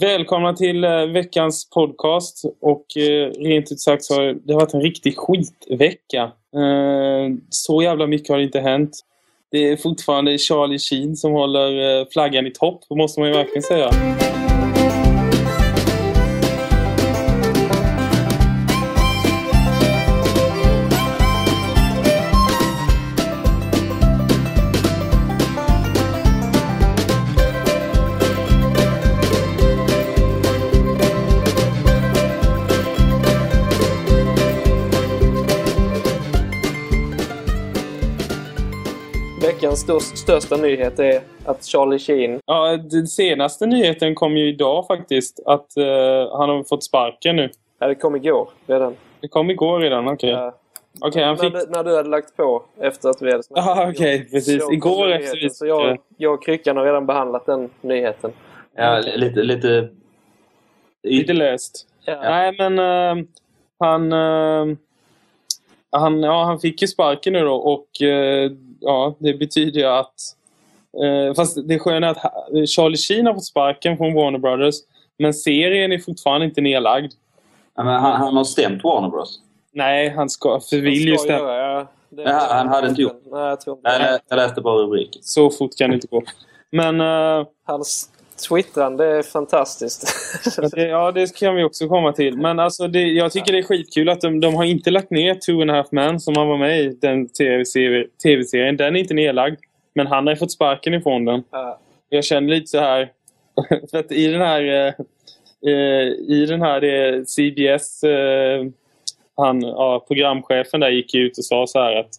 Välkomna till eh, veckans podcast. Och eh, rent ut sagt så har det varit en riktig skitvecka. Eh, så jävla mycket har det inte hänt. Det är fortfarande Charlie Sheen som håller flaggan i topp, måste man ju verkligen säga. Störst, största nyhet är att Charlie Sheen... Ja, den senaste nyheten kom ju idag faktiskt. Att eh, han har fått sparken nu. Ja, det kom igår redan. Det kom igår redan, okej. Ja. Okej, han när, fick... du- när du hade lagt på efter att vi hade snackat. Ja, okej, precis. Så kom Igår efter vi- Så jag, jag och Kryckan har redan behandlat den nyheten. Ja, lite... lite... Lite löst. Ja. Nej, men eh, han, eh, han, ja, han fick ju sparken nu då och eh, ja, det betyder ju att... Eh, fast det sköna är att ha- Charlie Sheen har fått sparken från Warner Brothers men serien är fortfarande inte nedlagd. Ja, men han, han har stämt Warner Bros. Nej, han ska, för vill ju Ska stämma. göra, ja. Det- Ja, han hade inte gjort. Nej, jag tror inte lä- jag läste bara rubriken. Så fort kan det inte gå. Men eh, Hans twittrande är fantastiskt. ja, det kan vi också komma till. Men alltså, det, jag tycker det är skitkul att de, de har inte lagt ner Two and a half men som han var med i, den tv-serien. Den är inte nedlagd. Men han har fått sparken ifrån den. Ja. Jag känner lite så här... för att i den här... eh, eh, I den här det, CBS... eh, han, ja, programchefen där gick ut och sa så här att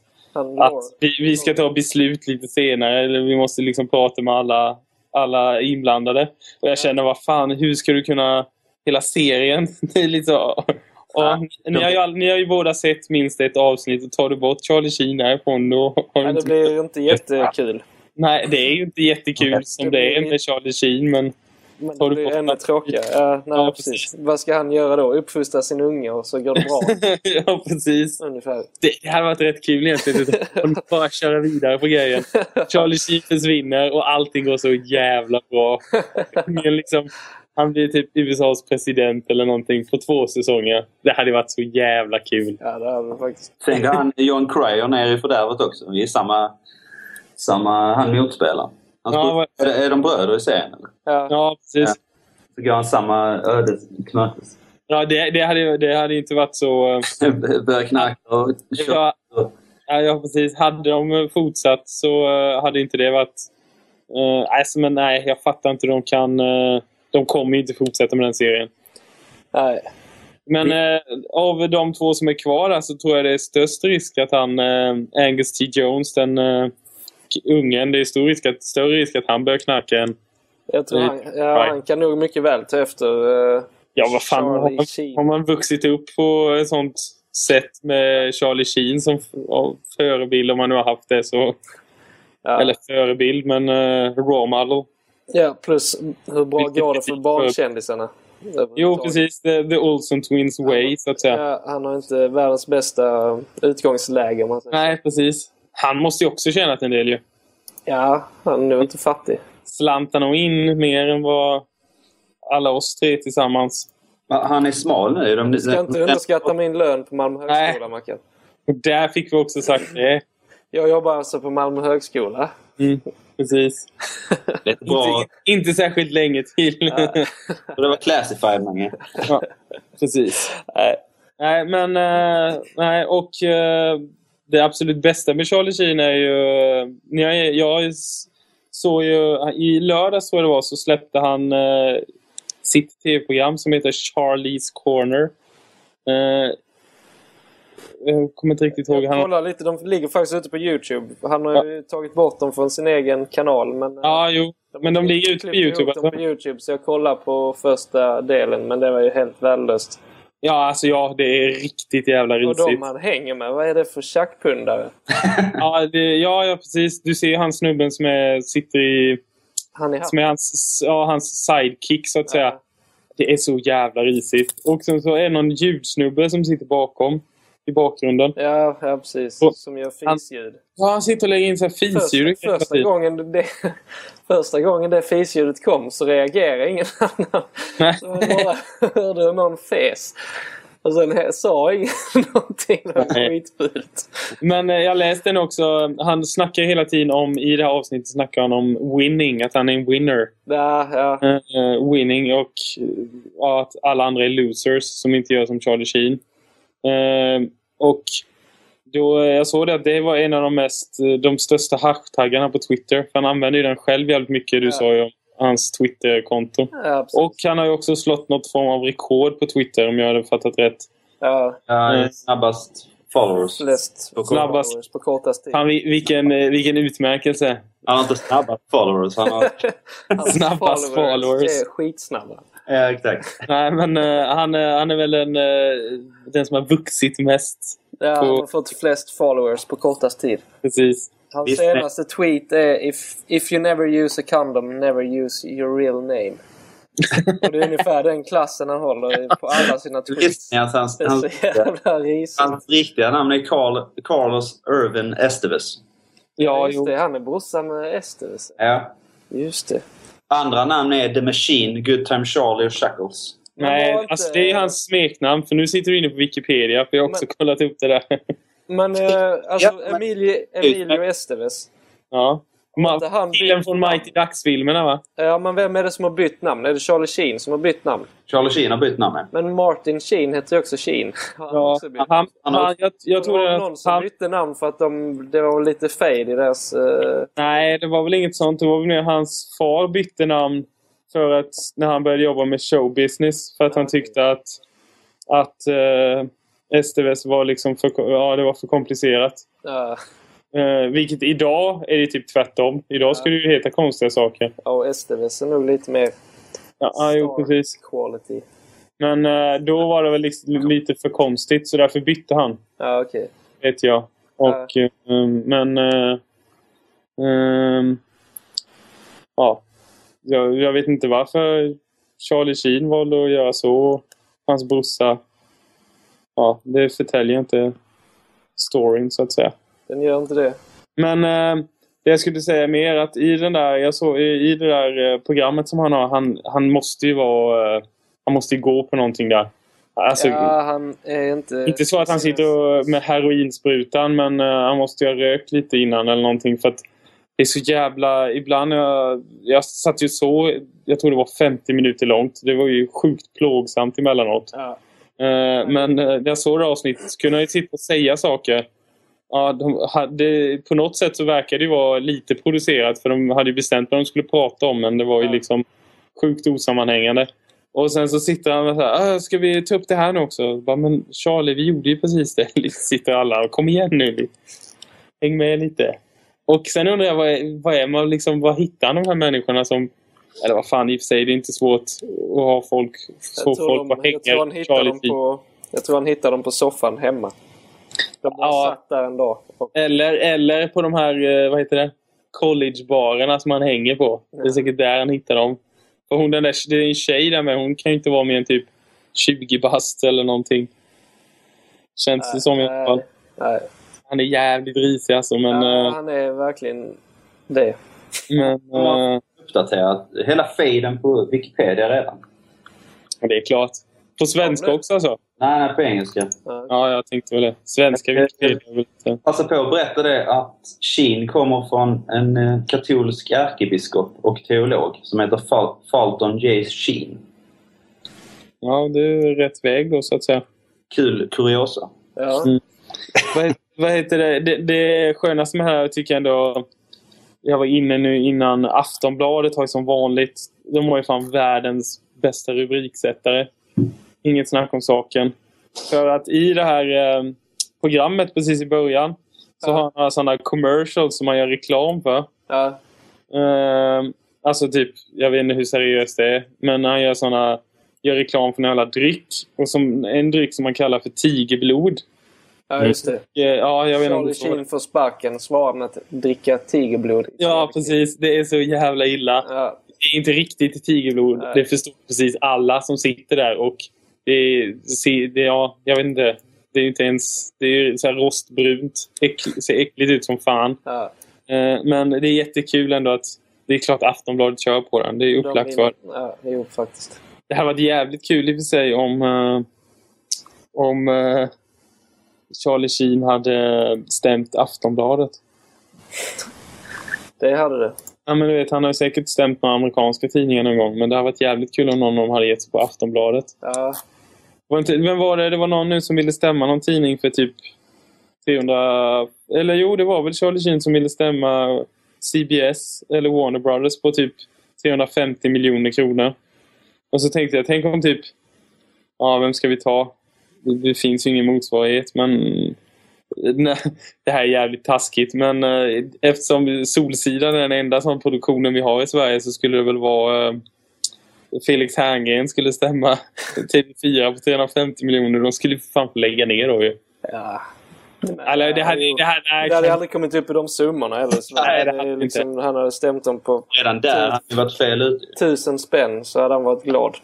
att vi, vi ska ta beslut lite senare. Eller vi måste liksom prata med alla, alla inblandade. Och jag känner, vad fan, hur ska du kunna... Hela serien. Det är lite så... Ja, ni, har ju, ni har ju båda sett minst ett avsnitt och tar du bort Charlie Sheen härifrån då har Ja, det blir ju inte jättekul. Nej, det är ju inte jättekul som det är med Charlie Sheen men... Men det du blir bort ännu tråkigare. Ja, nej, Ja, precis. precis. Vad ska han göra då? Uppfostra sin unge och så går det bra? ja, precis. Ungefär. Det, det hade varit rätt kul egentligen. att bara köra vidare på grejen. Charlie Sheen försvinner och allting går så jävla bra. Men liksom, han blir typ USAs president eller någonting på två säsonger. Det hade varit så jävla kul. Ja, det är det faktiskt. Sen går han John Cryer ner i fördärvet också. Vi är samma... Samma... Han motspelaren. Han Ja, vad- är, är de bröder i serien? Eller? Ja. Ja, precis. Så går han samma öde till mötes. Ja, det, det, hade, det hade inte varit så... eh, Börjar knacka och köra. Ja, ja, ja, precis. Hade de fortsatt så eh, hade inte det varit... Uh, alltså, men nej, jag fattar inte de kan... eh, de kommer ju inte fortsätta med den serien. Nej. Men eh, av de två som är kvar där så tror jag det är störst risk att han, eh, Angus T. Jones, den eh, ungen, det är stor risk att, större risk att han börjar knarka än... Jag tror han, ja, han kan nog mycket väl ta efter eh, Ja, vad fan. Har man, har man vuxit upp på ett sånt sätt med Charlie Sheen som förebild, om man nu har haft det så... Ja. Eller förebild, men uh, raw model. ja, plus hur bra Vilket går det för betyder- barnkändisarna? Jo, precis. The, the Olsen Twins way, så att säga. Ja, han har inte världens bästa utgångsläge om man säger. Nej, precis. Han måste ju också tjänat en del ju. Ja, han är inte fattig. Slantar nog in mer än vad alla oss tre tillsammans. Han är smal nu. De, Du ska inte underskatta min lön på Malmö Nej. högskola, Mackan. Där fick vi också sagt det. Jag jobbar alltså på Malmö högskola. Mm, precis. Inte, inte särskilt länge till. Det var classified, Mange. Ja, precis. Nej. Nej, men... eh, nej, och eh, det absolut bästa med Charlie Sheen är ju... Jag s- såg ju... I lördags tror jag det var så släppte han eh, sitt tv-program som heter Charlie's Corner. Eh, jag kommer inte riktigt ihåg. Jag Han, kollar lite, de ligger faktiskt ute på Youtube. Han har ju tagit bort dem från sin egen kanal. Men, ja, jo. Men de ligger ute på Youtube. Alltså. på Youtube, så jag kollar på första delen. Men det var ju helt värdelöst. Ja, alltså ja, det är riktigt jävla Och risigt. de han hänger med, vad är det för tjackpundare? Ja, det, ja, ja, precis. Du ser ju han snubben som är, sitter i... Han är Som är hans, ja, hans sidekick, så att säga. Ja. Det är så jävla risigt. Och sen så är det någon ljudsnubbe som sitter bakom. I bakgrunden. Ja, ja precis. Och Som gör han- fisljud. Ja, han sitter och lägger in så här fisljud Första, första, gången det, första gången det fisljudet kom så reagerade ingen annan. Nej. Så man bara hörde hur någon fes. Och sen sa ingen någonting. Det var skitfult. Men eh, jag läste den också. Han snackar hela tiden om, i det här avsnittet snackar han om winning. Att han är en winner. Ja, ja. Eh, winning och eh, ja, att alla andra är losers som inte gör som Charlie Sheen. Eh, och då, jag såg det att det var en av de mest, de största hashtaggarna på Twitter. För han använder ju den själv jävligt mycket. Du Ja. sa ju om hans Twitter-konto. ja. Och han har ju också slått något form av rekord på Twitter om jag hade fattat rätt. ja, Ja, snabbast followers. flest På Snabbast. followers på kortast tid. Fan, vi- vilken, eh, vilken utmärkelse. Han har inte snabbast followers. Han har... Snabbast followers. är skitsnabba. Ja, exakt. Nej, men eh, han, är- han är väl den, eh, den som har vuxit mest. Ja, På- han har fått flest followers på kortast tid. Precis. Hans Visst, senaste tweet är if, if you never use a condom, never use your real name. Och det är ungefär den klassen han håller på alla sina tweets. Att hans, Det är hans, så jävla risigt. hans riktiga namn är Carl, Carlos Irvin Esteves. Ja, Just jo. det, han är brorsan med Esteves. Ja. Just det. Andra namn är The Machine, Good Time Charlie och Shackles. Men Nej, var inte- alltså det är hans smeknamn. För nu sitter du inne på Wikipedia. För jag har också kollat upp det där. Men eh, alltså Ja, men- Emilio, Emilio Esteves. ja. Ma- inte han Killen från? Mighty Ducks-filmerna va? Ja, men vem är det som har bytt namn? Är det Charlie Sheen som har bytt namn? Charlie Sheen har bytt namn. Men Martin Sheen heter ju också Sheen. Han Ja, också bytt. han, Han har- han, jag, jag det tror var det någon att som han, bytte namn för att de, det var lite fade i deras... eh, Nej, det var väl inget sånt. Det var väl mer hans far bytte namn för att när han började jobba med showbusiness. För att han tyckte att, att uh, Esteves var liksom för, ja, det var för komplicerat. ja, Eh, vilket idag är det typ tvärtom. Idag skulle det ju heta konstiga saker. och Esteves är nog lite mer Ja, ja jo, precis. quality. Men eh, då var det väl liksom lite för konstigt så därför bytte han. Ja, okej. Vet jag. Och, eh, men... eh, ehm, ja. Jag, jag vet inte varför Charlie Sheen valde att göra så. Hans brorsa. Ja, det förtäljer inte storyn så att säga. Den gör inte det. Men eh, det jag skulle säga mer att i den där, jag såg, i, det där eh, programmet som han har, han, han måste ju vara... Eh, han måste ju gå på någonting där. Alltså, ja, han är inte... inte så att han sitter och, med heroinsprutan men eh, han måste ju ha rökt lite innan eller någonting för att det är så jävla... Ibland jag, jag satt ju så, jag tror det var 50 minuter långt. Det var ju sjukt plågsamt emellanåt. Ja. Eh, men när jag såg det avsnittet så kunde jag ju sitta och säga saker. Ja, de hade, på något sätt så verkar det vara lite producerat för de hade bestämt vad de skulle prata om men det var ju liksom sjukt osammanhängande. Och sen så sitter han och så här, "Ah, ska vi ta upp det här nu också? Bara, men Charlie, vi gjorde ju precis det. Lite sitter alla och kom igen nu. Häng med lite. Och sen undrar jag, vad är, vad är man liksom, vad hittar de här människorna som eller vad fan, i och för sig, det är inte svårt att ha folk, tror, folk de, bara jag tror han hittar dem på... Jag tror han hittar dem på soffan hemma. De bara Ja. satt där. Och, Eller, eller på de här, eh, vad heter det? Collegebarerna som han hänger på. Det är säkert där han hittar dem. För hon, den där, det är en tjej där med. Hon kan ju inte vara mer än typ 20 bast eller någonting. Känns det som i alla fall. nej. Han är jävligt risig alltså. Men, ja, eh, han är verkligen det. men eh, Uppdaterat. Hela feeden på Wikipedia redan. det är klart. På svenska också alltså? Nej, nej, på engelska. Ja. Ja, jag tänkte väl det. Svenska Wikipedia väl inte... Passa på att berätta det att Sheen kommer från en eh, katolsk ärkebiskop och teolog som heter Fal- Falton J. Sheen. Ja, det är rätt väg då så att säga. Kul kuriosa. Ja. Mm. vad, vad heter det? det? Det skönaste med det här tycker jag ändå... Jag var inne nu innan. Aftonbladet har ju som vanligt... De har ju fan världens bästa rubriksättare. Inget snack om saken. För att i det här eh, programmet precis i början så Ja. har han några sådana commercials som man gör reklam för. Ja. Eh, alltså typ, jag vet inte hur seriöst det är. Men han gör såna, gör reklam för en jävla dryck. Och som, en dryck som man kallar för tigerblod. ja, just det. Eh, Ja, jag vet Charlie Sheen får sparken svarar med att dricka tigerblod. Ja, precis. Det är så jävla illa. Ja. Det är inte riktigt tigerblod. Nej. Det förstår precis alla som sitter där. Och det är, det, ja, jag vet inte. Det är inte ens... Det är så här rostbrunt. Äckl, ser äckligt ut som fan. Ja, Eh, men det är jättekul ändå att det är klart Aftonbladet kör på den. Det är de upplagt är- för. Ja, jo, faktiskt. Det här var jävligt kul i och för sig om, eh, om eh, Charlie Sheen hade stämt Aftonbladet. Det hade det. Ja, men du vet, han har ju säkert stämt med amerikanska tidningar någon gång. Men det har varit jävligt kul om någon av dem hade gett sig på Aftonbladet. Ja, vem var det? Det var någon nu som ville stämma någon tidning för typ 300... Eller jo, det var väl Charlie Sheen som ville stämma CBS eller Warner Brothers på typ 350 miljoner kronor. Och så tänkte jag, tänk om typ... Ja, vem ska vi ta? Det, det finns ju ingen motsvarighet, men... Nej, det här är jävligt taskigt, men eh, eftersom Solsidan är den enda sån produktionen vi har i Sverige så skulle det väl vara... Eh, Felix Herngren skulle stämma TV4 på 350 miljoner. De skulle fan lägga ner då ju. ja. Eller det hade, det här, nej, Det hade aldrig kommit upp i de summorna heller. Så Nej, det det hade är inte. liksom, han hade stämt dem på Redan där hade vi varit fel ute. tusen spänn så hade han varit glad.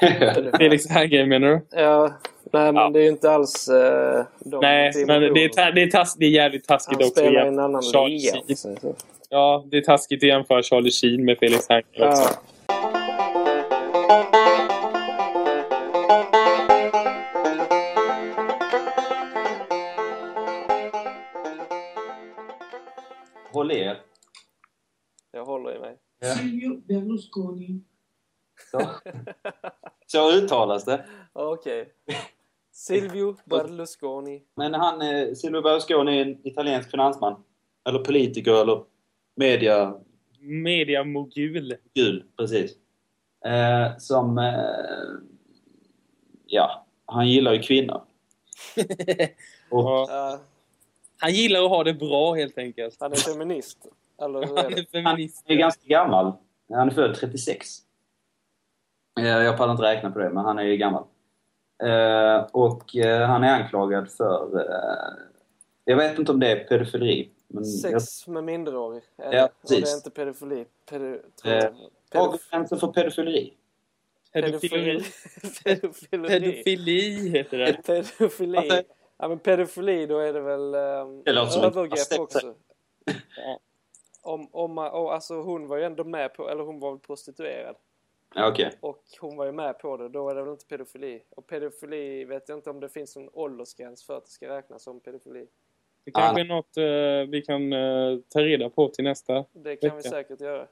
Felix Herngren menar du? Ja, nej men Ja. det är ju inte alls uh, de Nej, men det är, ta, det, är tas, det är jävligt taskigt Han också. spelar i en annan liga. Ja, det är taskigt att jämföra Charlie Sheen med Felix Herngren också. Håller i mig. Silvio Berlusconi. Så, så uttalas det. Okej. Silvio Berlusconi. Men han, eh, Silvio Berlusconi är en italiensk finansman. Eller politiker eller media Mediamogul. gul, precis. Eh, som... Eh, ja, han gillar ju kvinnor. Och Ja. Han gillar att ha det bra helt enkelt. han är feminist. Eller hur Han är feminist. han är ganska gammal. Han är född 36. Eh, jag pallar inte räkna på det, men han är ju gammal. Eh, och eh, han är anklagad för... Jag vet inte om det är pedofili. Men jag, Sex med minderårig. Ja, det. Och det precis. är inte pedofili. Pedo, jag. Pedof- för pedofili? Pedofili. Pedofili. Pedofili heter det. Pedofili. Ja men pedofili då är det väl um, Det övergrepp också. Ja. Om, om, och, alltså hon var ju ändå med på, eller hon var väl prostituerad. Ja, Okej. Och hon var ju med på det, då är det väl inte pedofili. Och pedofili vet jag inte om det finns en åldersgräns för att det ska räknas som pedofili. Det kanske är något eh, vi kan eh, ta reda på till nästa. Det kan vi Vecka. säkert göra.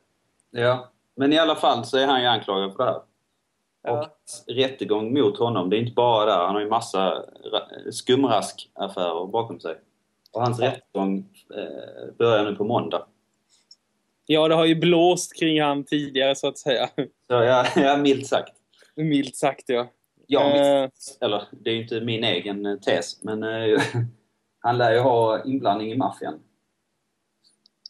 Ja. Men i alla fall så är han ju anklagad för det här. Ja, Och rättegång mot honom, det är inte bara där. Han har ju massa ra- skumraskaffärer bakom sig. Och hans rättegång eh, börjar nu på måndag. Ja, det har ju blåst kring han tidigare så att säga. Så jag, jag milt sagt. Milt sagt ja. Jag Eh, mitt, eller det är ju inte min egen eh, tes, men eh, han lär ju ha inblandning i maffian.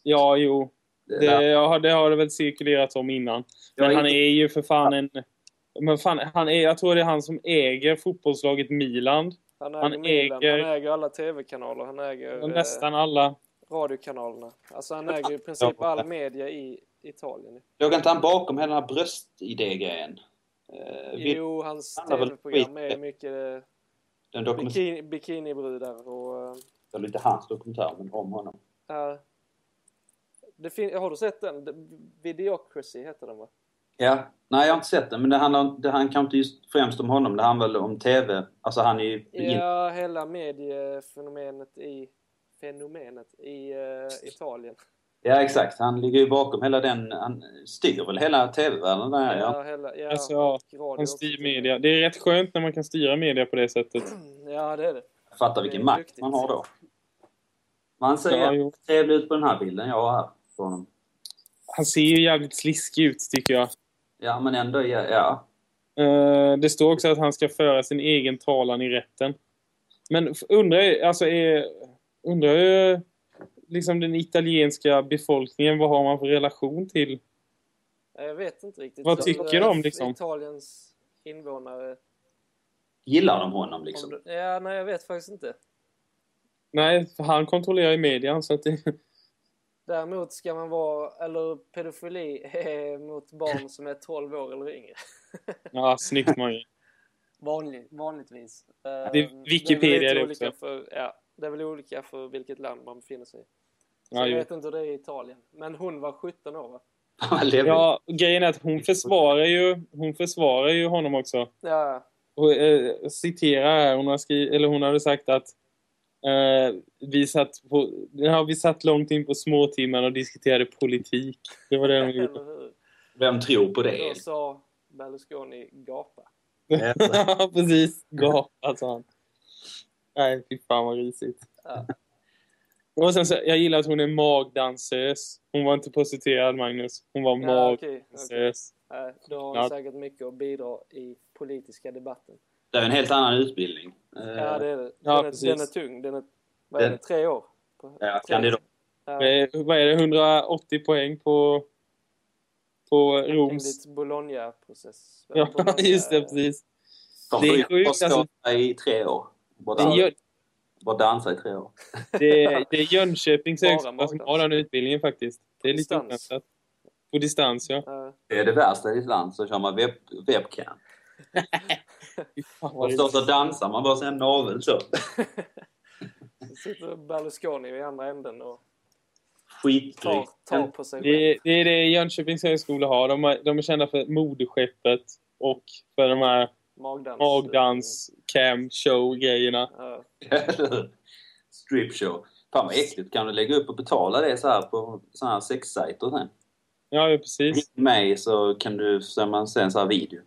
ja, jo. Det Det, ja, det har det väl cirkulerat om innan. Men Ja, han är ju för fan en... Men fan, han är, jag tror det är han som äger fotbollslaget Milan. han äger han Milan, äger- han äger alla tv-kanaler, han äger eh, nästan alla. radiokanalerna. Alltså han äger i princip all media i Italien. Låg inte han bakom hela den här bröstidé-grejen? Eh, Jo, hans tv-program är mycket eh, den bikini, bikinibrudar och... eh, eller inte hans dokumentär, men om honom. Ja. det fin- har du sett den? The- Videocracy heter den va? Ja. Nej, jag har inte sett den, men det handlar, det handlar inte just främst om honom. Det handlar väl om TV. Alltså han är ju... Ja, hela mediefenomenet i fenomenet i eh, Italien. Ja, exakt. Han ligger ju bakom hela den... Han styr väl hela TV-världen där, ja. Ja, hela, ja, Alltså, Han också. styr media. Det är rätt skönt när man kan styra media på det sättet. Ja, det är det. Fattar Det vilken makt duktigt. man har då. Man ser Ja, trevlig ut på den här bilden jag har här på honom. Han ser ju jävligt sliskig ut tycker jag. Ja, men ändå, ja. ja. Eh, det står också att han ska föra sin egen talan i rätten. Men undrar alltså är, undrar ju liksom den italienska befolkningen, vad har man för relation till? Jag vet inte riktigt. Vad tycker eh, de, liksom? Italiens invånare. Gillar de honom liksom? Ja, nej, jag vet faktiskt inte. Nej, för han kontrollerar ju median så att det, Däremot ska man vara, eller pedofili är mot barn som är 12 år eller yngre. Ja, snyggt Mange. Vanlig, vanligtvis. Det är Wikipedia det är olika också. för, ja, Det är väl olika för vilket land man befinner sig i. Så Ja, jag vet inte hur det är i Italien. Men hon var 17 år va? Ja, grejen är att hon försvarar ju, hon försvarar ju honom också. Ja, Och, eh, citerar här, hon, har skrivit, eller hon hade sagt att eh, vi, satt på, ja, vi satt långt in på småtimmarna och diskuterade politik. Det var det hon gjorde. Vem tror på Då det? sa Berlusconi gapa. Ja, precis. Gapa, sa han. Nej, fy fan vad risigt. Ja. Och sen så, jag gillar att hon är magdansös. Hon var inte prostituerad, Magnus. Hon var Ja, okej. okej. magdansös. Nej, Då har hon Ja. säkert mycket att bidra i politiska debatten. Det är en helt annan utbildning. Ja, det är det. Den, Ja, är, precis. den är tung. Den är, vad är Den- det, tre år? Ja, tre- kandidat. Ja, Vad är det? 180 poäng på, på Roms... enligt Bologna-process. Ja, Bologna- just det. Precis. De Det är sjukt, alltså. i tre år. Bara, är, Jön- bara dansa i tre år. det, är- det är Jönköpings högskola som har den utbildningen faktiskt. Det är lite distans. oväntat. På distans, ja. Det är det värsta i ett land, så kör man web, webcam. Och vad står så dansar man bara sen navel så. Sitter Berlusconi i andra änden och tar, Skitdrygt. tar på sig Det det är det Jönköpings högskola har. De är, de är kända för moderskeppet och för de här Magdans. magdans, cam, show-grejerna. Ja. Strip show. Fan vad äckligt. Kan du lägga upp och betala det så här på såna här sexsajter sen? Ja, precis. Ring mig så kan du så man sen så här video.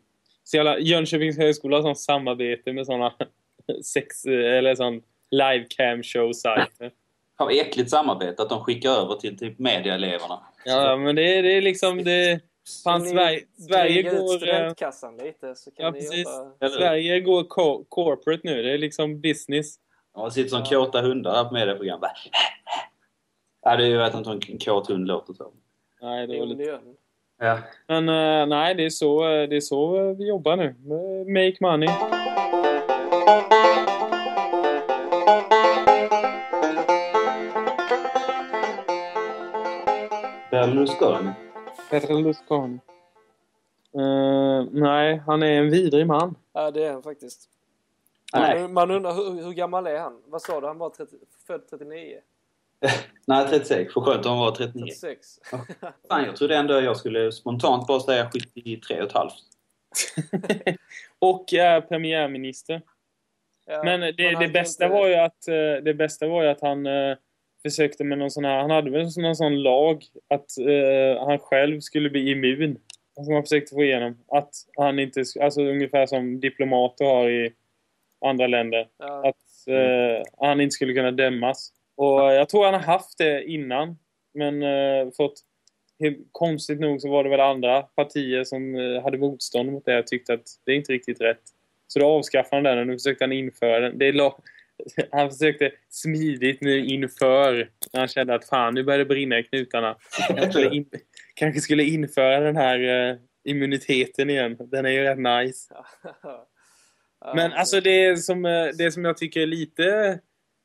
Så jävla, Jönköpings högskola har sånt samarbete med såna sex eller sån live cam show-sajter. Fan vad äckligt samarbete att de skickar över till typ mediaeleverna. Ja, men det är, det är liksom det... Fan, Sverige, Sverige går... eh, studentkassan lite så kan Ja, precis. jobba... Sverige går co- corporate nu. Det är liksom business. Ja, det sitter som Ja. kåta hundar här på medieprogram. Bara, Ja, det är ju vet inte hur en kåt hund låter så. Nej, det var lite... Ja. Men eh, nej, det är, så, eh, det är så vi jobbar nu. Make money. Berlusconi. Berlusconi. Uh, nej, han är en vidrig man. Ja, det är han faktiskt. Man, man undrar hur, hur gammal är han? Vad sa du? Han var 30, född 39? Nej, 36. För skönt om han var 39. 36? Fan, jag trodde ändå jag skulle spontant bara säga 73 och ett halvt. och är premiärminister. Ja, Men det, det, bästa inte- var ju att, eh, det bästa var ju att han eh, försökte med någon sån här... Han hade väl någon sån lag att eh, han själv skulle bli immun. Som han försökte få igenom. Att han inte... Alltså ungefär som diplomater har i andra länder. Ja, Att eh, han inte skulle kunna dömas. Och jag tror han har haft det innan. Men eh, fått... Konstigt nog så var det väl andra partier som eh, hade motstånd mot det och tyckte att det är inte riktigt rätt. Så då avskaffade han den och nu försökte han införa den. Det är han försökte smidigt nu inför när han kände att fan nu börjar det brinna i knutarna. Kanske skulle, in, kanske skulle införa den här eh, immuniteten igen. Den är ju rätt nice. Men alltså det som, eh, det som jag tycker är lite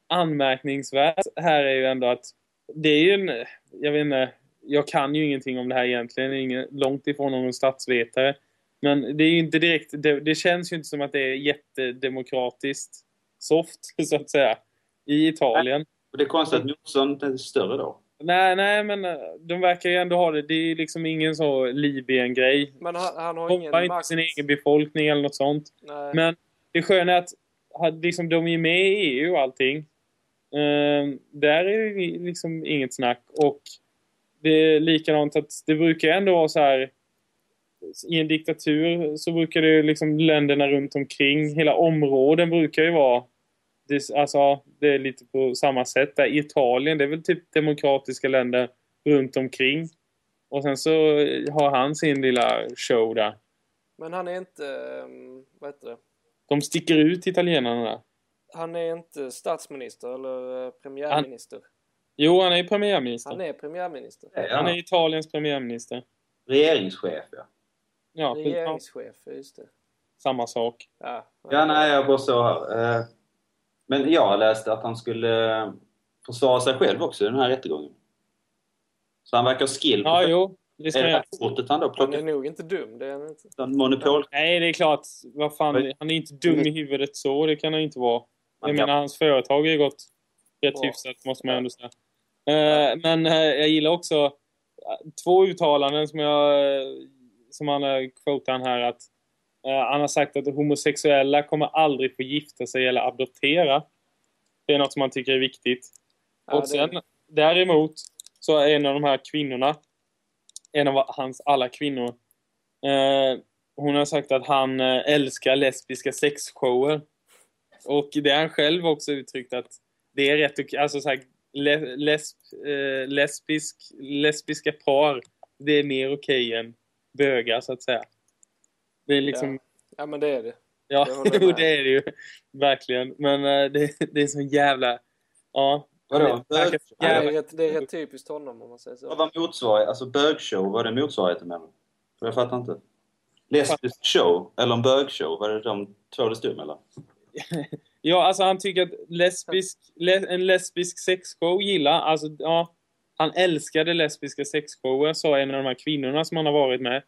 anmärkningsvärt här är ju ändå att det är ju en, jag vet inte, jag kan ju ingenting om det här egentligen, ingen, långt ifrån någon statsvetare. Men det är ju inte direkt, det, det känns ju inte som att det är jättedemokratiskt soft, så att säga, i Italien. Och det är konstigt att motståndet är större då. Nej, nej, men eh, de verkar ju ändå ha det. Det är liksom ingen så Libyen-grej. Men han, han har ingen Hoppar inte makt. sin egen befolkning eller något sånt. Nej. Men det sköna är att liksom, de är med i EU och allting. Ehm, där är det liksom inget snack. Och det är likadant att det brukar ändå vara så här i en diktatur så brukar det ju liksom länderna runt omkring, hela områden brukar ju vara det, alltså, det är lite på samma sätt där. Italien, det är väl typ demokratiska länder runt omkring. Och sen så har han sin lilla show där. Men han är inte... um, Vad heter det? De sticker ut italienarna där. Han är inte statsminister eller eh, premiärminister. Jo, han är premiärminister. Han är premiärminister. Ja. Han är Italiens premiärminister. Regeringschef, ja. Ja, ja, Regeringschef, just det. samma sak. Ja, Ja, nej, jag bara så här. Eh, Men jag läste att han skulle eh, försvara sig själv också i den här rättegången. Så han verkar skill på Ja, jo. Det ska Är han det kortet han då Han plockar är nog inte dum, det är han inte. Monopol? Nej, det är klart. Vad fan, han är inte dum i huvudet så. Det kan han inte vara. Jag menar, hans företag har ju gått rätt hyfsat, måste man ändå säga. Eh, men eh, jag gillar också eh, två uttalanden som jag som han har quotat här att han har sagt att homosexuella kommer aldrig få gifta sig eller adoptera. Det är något som han tycker är viktigt. Ja, och det- sen däremot så är en av de här kvinnorna, en av hans alla kvinnor, eh, hon har sagt att han älskar lesbiska sexshower. Och det har han själv också uttryckt att det är rätt okej. Alltså så här, le, lesb, eh, lesbisk, lesbiska par, det är mer okej än bögar så att säga. Det är liksom... Ja. Ja, men det är det. Ja, jo, det är det ju. Verkligen. Men eh, det, det är så jävla... Ja. Vadå? Det Ja, det, jävla- är rätt, det är rätt typiskt honom om man säger vad så. var motsvarighet? Alltså bögshow, var det motsvarigheten med? För jag fattar inte. Lesbisk show, eller en bögshow, var det de två det stod mellan? Ja, alltså han tycker att lesbisk, le, en lesbisk sexshow gillar alltså ja. Han älskade lesbiska sexshower, sa en av de här kvinnorna som han har varit med.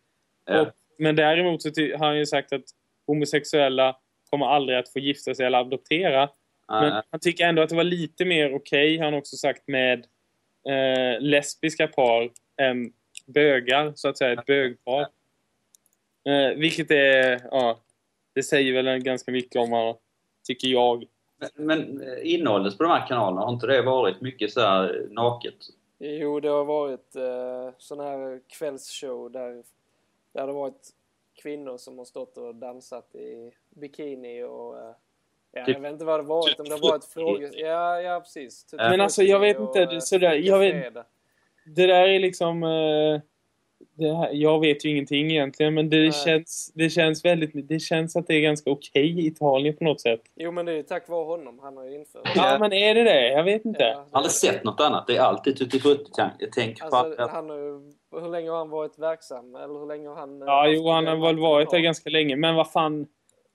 Ja. Och, men däremot så har han ju sagt att homosexuella kommer aldrig att få gifta sig eller adoptera. Men Nej, han tycker ändå att det var lite mer okej, har han också sagt, med eh, lesbiska par än bögar, så att säga. Ett bögpar. Eh, vilket är, ja, det säger väl ganska mycket om honom, tycker jag. Men, men eh, innehållet på de här kanalerna, har inte det varit mycket så här naket? Jo, det har varit eh, sån här kvällsshow där, där det har varit kvinnor som har stått och dansat i bikini och eh, Ja, Typ- jag vet inte vad det varit, om det har varit frågor... Ja, ja precis. Typ Men alltså, jag vet inte, eh, sådär, jag vet-. Det där är liksom... Eh, här, jag vet ju ingenting egentligen, men det Nej. känns, det känns väldigt... Det känns att det är ganska okej i Italien på något sätt. Jo, men det är tack vare honom. Han har ju infört Ja, men är det det? Jag vet inte. Ja, har aldrig sett något annat. Det är alltid tutti frutti tänk- på Alltså, att- han har hur länge har han varit verksam? Eller hur länge har han... Ja, jo, han har väl varit där ganska länge. Men vad fan.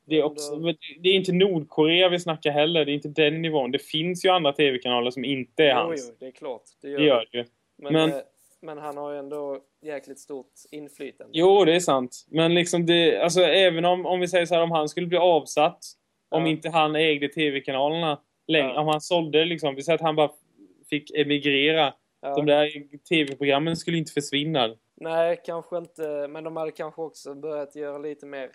Det är, också, det- är inte Nordkorea vi snackar heller. Det är inte den nivån. Det finns ju andra tv-kanaler som inte är Jo, hans. jo, det är klart. Det gör Det gör det. Men, men- eh, men han har ju ändå jäkligt stort inflytande. Jo, det är sant. Men liksom det, alltså även om, om vi säger så här, om han skulle bli avsatt. Om Ja. inte han ägde tv-kanalerna längre. Ja. Om han sålde liksom. Vi säger att han bara fick emigrera. Ja. De där tv-programmen skulle inte försvinna. Nej, kanske inte. Men de hade kanske också börjat göra lite mer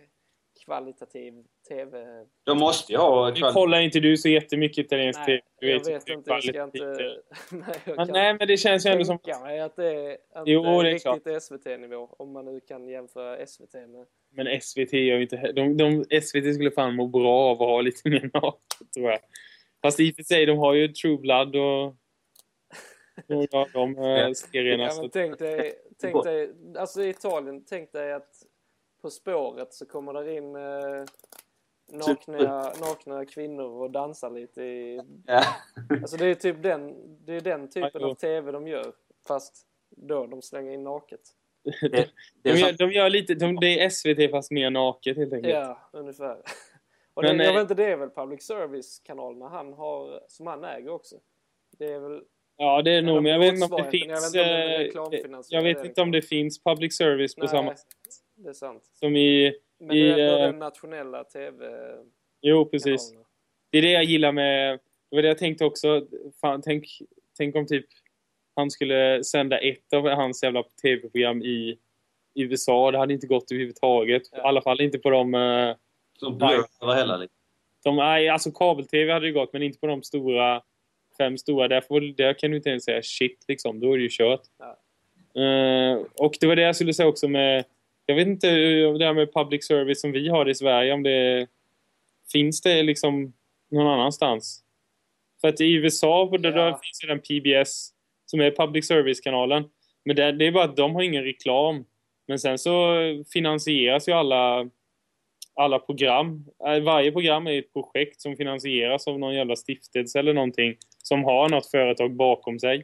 kvalitativ TV. De måste ju ha Nu kvalitet. kollar inte du så jättemycket italiensk tv. Du jag vet inte. Jag ska inte... Nej, jag Men, kan nej, men det känns ju ändå som... mig att det är inte Jo, det är riktigt SVT-nivå. Om man nu kan jämföra SVT med... Men SVT gör ju inte... De, de, SVT skulle fan må bra av att ha lite mer naket, tror jag. Fast i och för sig, de har ju True Blood och... och ja, de eh, serierna. Ja, men att- tänk dig, tänk dig, alltså i Italien, tänk dig att På spåret så kommer det in eh, nakna, nakna kvinnor och dansar lite i... Ja. Alltså det är typ den, det är den typen av TV de gör. Fast då de slänger in naket. Det, det de, är gör, de gör lite... De, det är SVT fast mer naket, helt enkelt. Ja, ungefär. Och Men, det, jag eh, vet inte, det är väl public service-kanalerna han har, som han äger också. Det är väl... Ja, det är nog, men jag vet inte om det motsvarigheten. Jag finns... vet inte om eh, reklamfinansierad Jag vet inte om det finns public service på Nej, samma sätt det är sant. som i... Men det är I, eh, den nationella TV-kanalerna. Jo, precis. Det är det jag gillar med... Det var det jag tänkte också. Fan, tänk, tänk om typ han skulle sända ett av hans jävla tv-program i i USA. Det hade inte gått överhuvudtaget. Ja. I alla fall inte på de... eh, som blur över hela liksom. de nej, alltså kabel-tv hade det gått, men inte på de stora... Fem stora. Där, får, där kan du inte ens säga shit, liksom. Då är det ju kört. Ja. Eh, och det var det jag skulle säga också med... Jag vet inte det här med public service som vi har i Sverige, om det... Finns det liksom någon annanstans? För att i USA, Ja. där finns ju den PBS som är public service-kanalen. Men det, det är bara att de har ingen reklam. Men sen så finansieras ju alla, alla program. Eh, Varje program är ett projekt som finansieras av någon jävla stiftelse eller någonting som har något företag bakom sig.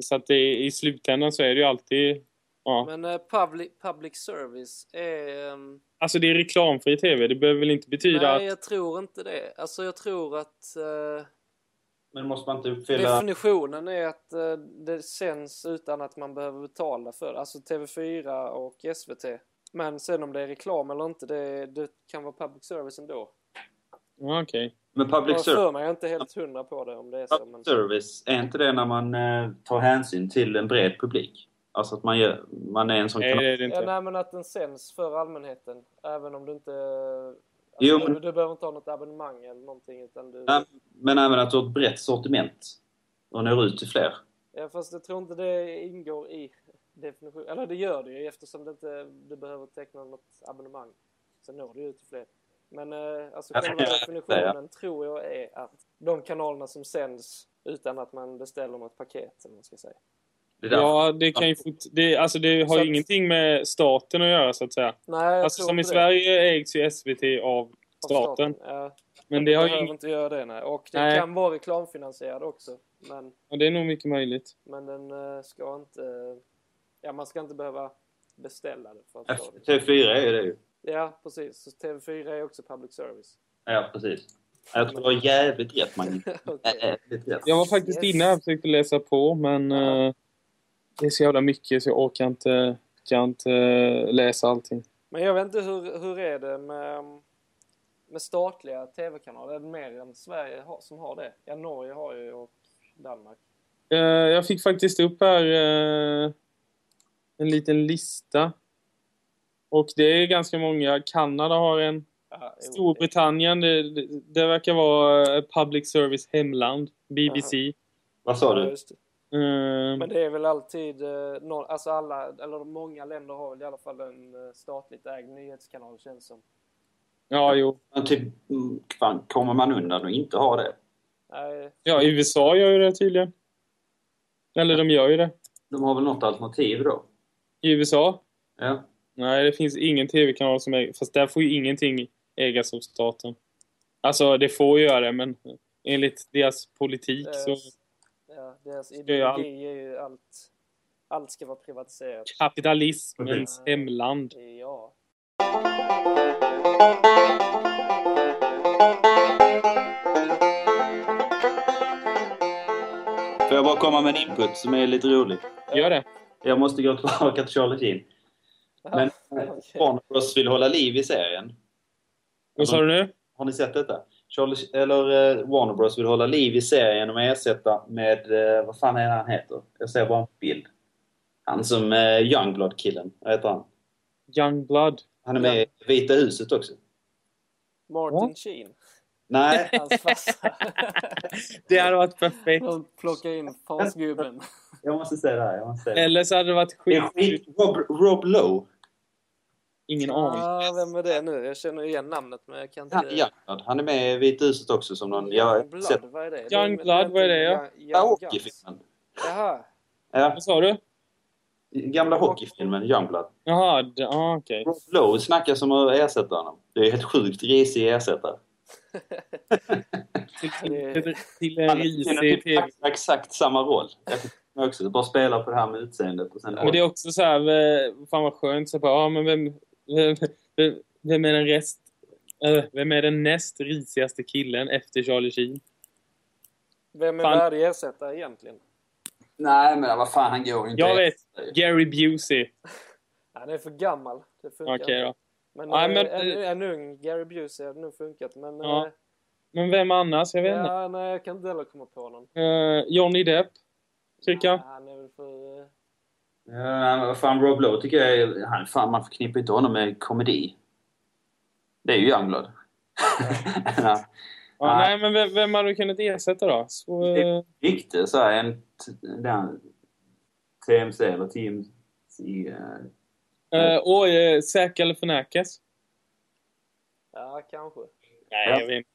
Så att det, i slutändan så är det ju alltid... Ja. Men eh, public, public service är... ehm, Alltså det är reklamfri TV. Det behöver väl inte betyda nej, att... jag tror inte det. Alltså jag tror att... eh, Men måste man inte uppfylla... Definitionen är att eh, det sänds utan att man behöver betala för det. Alltså TV4 och SVT. Men sen om det är reklam eller inte, det, det kan vara public service ändå. Ja, Okej. Men Jag public service, för mig, jag är inte helt hundra på det om det är så. Men... public service, är inte det när man eh, tar hänsyn till en bred publik? Alltså att man, gör, man är en sån Nej, kanal. det är det Ja, inte. nej, men att den sänds för allmänheten. Även om du inte... Alltså, Jo, du, men- du behöver inte ha något abonnemang eller någonting utan du... Nej, Men även att du har ett brett sortiment och når ut till fler. Ja, fast jag tror inte det ingår i definition. Eller det gör det ju eftersom det inte, du behöver teckna något abonnemang. Så når du ut till fler. Men eh, alltså Ja, själva ja, definitionen tror jag är att de kanalerna som sänds utan att man beställer något paket, eller vad man ska säga. Det. Ja, det kan ju. Det, alltså det har ju att- ingenting med staten att göra, så att säga. Nej, Alltså som i det. Sverige ägs ju SVT av Av staten. Ja, Men det har ju inte göra det, nej. Och det Nej. kan vara reklamfinansierad också. Men, ja, det är nog mycket möjligt. men den eh, ska inte... Ja, man ska inte behöva beställa det för att F- få det. TV4 är det ju. Ja, precis. Så TV4 är också public service. Ja, precis. Jag tror det var jävligt rätt, Magnus. Okej. Jävligt rätt. Jag var faktiskt Yes. inne här och försökte läsa på, men Ja. eh, det är så jävla mycket så jag orkar inte, kan inte eh, läsa allting. Men jag vet inte hur, hur är det med, med statliga tv-kanaler? Är det mer än Sverige som har det? Ja, Norge har ju och Danmark. Eh, jag fick faktiskt upp här eh, en liten lista. Och det är ganska många. Kanada har en. Jo, Storbritannien, det, det, det verkar vara public service hemland. BBC. Vad sa du? Eh, Men det är väl alltid, eh, alltså alla, eller många länder har väl i alla fall en eh, statligt ägd nyhetskanal känns som. ja, jo. Men typ, mm, fan, kommer man undan och inte ha det? Nej, Ja, USA gör ju det tydligen. Eller de gör ju det. De har väl något alternativ då? I USA? Ja. Nej, det finns ingen tv-kanal som äger... Fast där får ju ingenting ägas av staten. Alltså, det får göra det, men enligt deras politik så... deras, ja, ideologi är ju allt, allt ska vara privatiserat. Kapitalismens hemland. Ja. Får jag bara komma med en input som är lite rolig? Gör det. Jag måste gå tillbaka till Charlie Sheen. Men. Warner Bros vill hålla liv i serien. Vad sa du nu? Har ni sett detta? Charlie, eller eh, Warner Bros vill hålla liv i serien genom att ersätta med... Eh, vad fan är det han heter? Jag ser bara en bild. Han som eh, Youngblood-killen. Vad heter han? Youngblood. Han är med i Vita huset också. Martin Ja. Sheen, Nej, hans farsa. Det hade varit perfekt. De plockar in fasgubben. jag måste säga det här. Jag måste säga det. Eller så hade det varit skit. Rob, Rob Lowe. Ingen aning. Ah, vem är det nu? Jag känner igen namnet men jag kan inte... Han är Youngblood. Han är med i Vita huset också som någon... Jag har Young sett vad är det? Young Blood, vad är det, ja? Young- Ja, hockeyfilmen. Jaha. Ja, Vad sa du? gamla hockeyfilmen Youngblood. Jaha, ah, okej. Rob Lowe snackas om att ersätta honom. Det är helt sjukt risig ersättare. Till, Det- till, till en risig tv. exakt, samma roll. Också. Bara spela på det här med utseendet och sen... Men det är också så här, eh, fan vad skönt. Så bara, ja, men vem, vem, är den rest, eh, vem är den näst risigaste killen efter Charlie Sheen? Vem är Fan. värdig ersättare egentligen? Nej, men vad fan, han går inte. Jag vet. Gary Busey. Han är för gammal. Det funkar Okej inte. då. Men, Nej, eh, men, en, eh, en ung Gary Busey hade nog funkat. Men Ja, eh, Men vem annars? Jag vet inte. ja, nej, jag kan inte heller komma på någon. Eh, Johnny Depp. Tycker jag. Ja, han är väl för... vad fan, Rob Lowe tycker jag. Han, fan, man förknippar inte honom med komedi. Det är ju Youngblood. ja. Ja, Nej. nej, men vem, vem hade du kunnat ersätta då? Så, eh, Riktigt så här, en... Den, TMC eller TMC... eh, eh, oj, eh, säker eller förnekas? Ja, kanske. Nej, Ja. jag vet.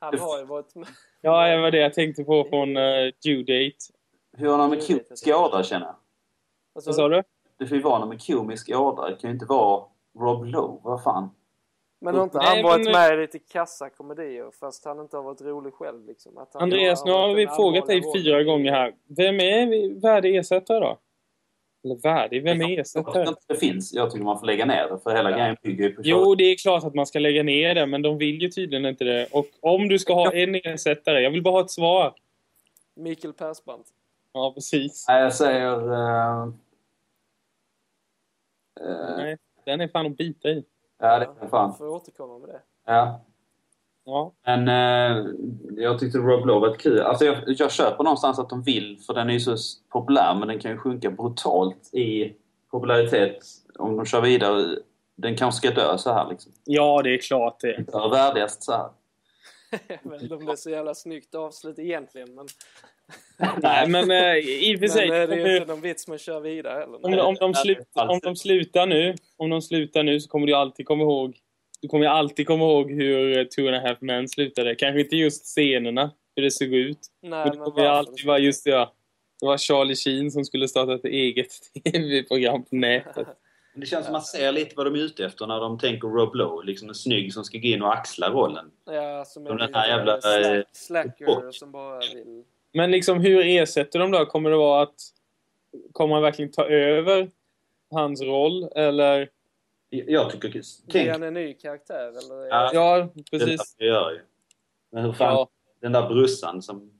Han har ju varit med. Ja, det var det jag tänkte på från uh, Due Date. Hur har han med komisk ådra känner jag? Alltså, Vad sa du? Det får ju vara någon med komisk ådra. Det kan ju inte vara Rob Lowe. Vad fan? Men har inte Nej, han varit men- med i lite kassa komedier fast han inte har varit rolig själv liksom? Att han Andreas, nu har vi frågat dig allvarlig fyra roll. gånger här. Vem är värdig ersättare då? Eller värdig? Vem är ersättare? det finns. Jag tycker man får lägga ner det. För hela Ja. grejen bygger ju på Jo, det är klart att man ska lägga ner det, men de vill ju tydligen inte det. Och om du ska ha en ersättare, jag vill bara ha ett svar. Mikael Persbrandt. Ja, precis. Nej, jag säger... eh, Nej, den är fan att bita i. ja, det är fan. Får återkomma med det. Ja. Ja. Men eh, jag tyckte Rob Lowe var kul. Alltså jag, jag köper någonstans att de vill, för den är ju så populär, men den kan ju sjunka brutalt i popularitet om de kör vidare. Den kanske ska dö så här liksom. ja, det är klart det. Dö värdigast så här. Jag vet inte om det är så jävla snyggt avslut egentligen, men, Nej, men eh, i och för men sig... eh, det är ju inte någon vits med att köra vidare heller. Om, om, de slut, om de slutar nu, om de slutar nu så kommer du alltid komma ihåg du kommer ju alltid komma ihåg hur eh, Two and a half men slutade. Kanske inte just scenerna, hur det såg ut. Nej, Men det men kommer alltid vara just det. ja. Det var Charlie Sheen som skulle starta ett eget tv-program på nätet. Det känns som man ser lite vad de är ute efter när de tänker Rob Lowe. Liksom en snygg som ska gå in och axla rollen. Ja, som en den här jävla, eh, slack, slacker som bara vill... Men liksom hur ersätter de då? Kommer det vara att... Kommer han verkligen ta över hans roll? Eller... Jag tycker... Blir Tänk... han en ny karaktär eller? Ja. Ja, Det precis. där gör ju. Men hur fan... Ja. Den där brussan som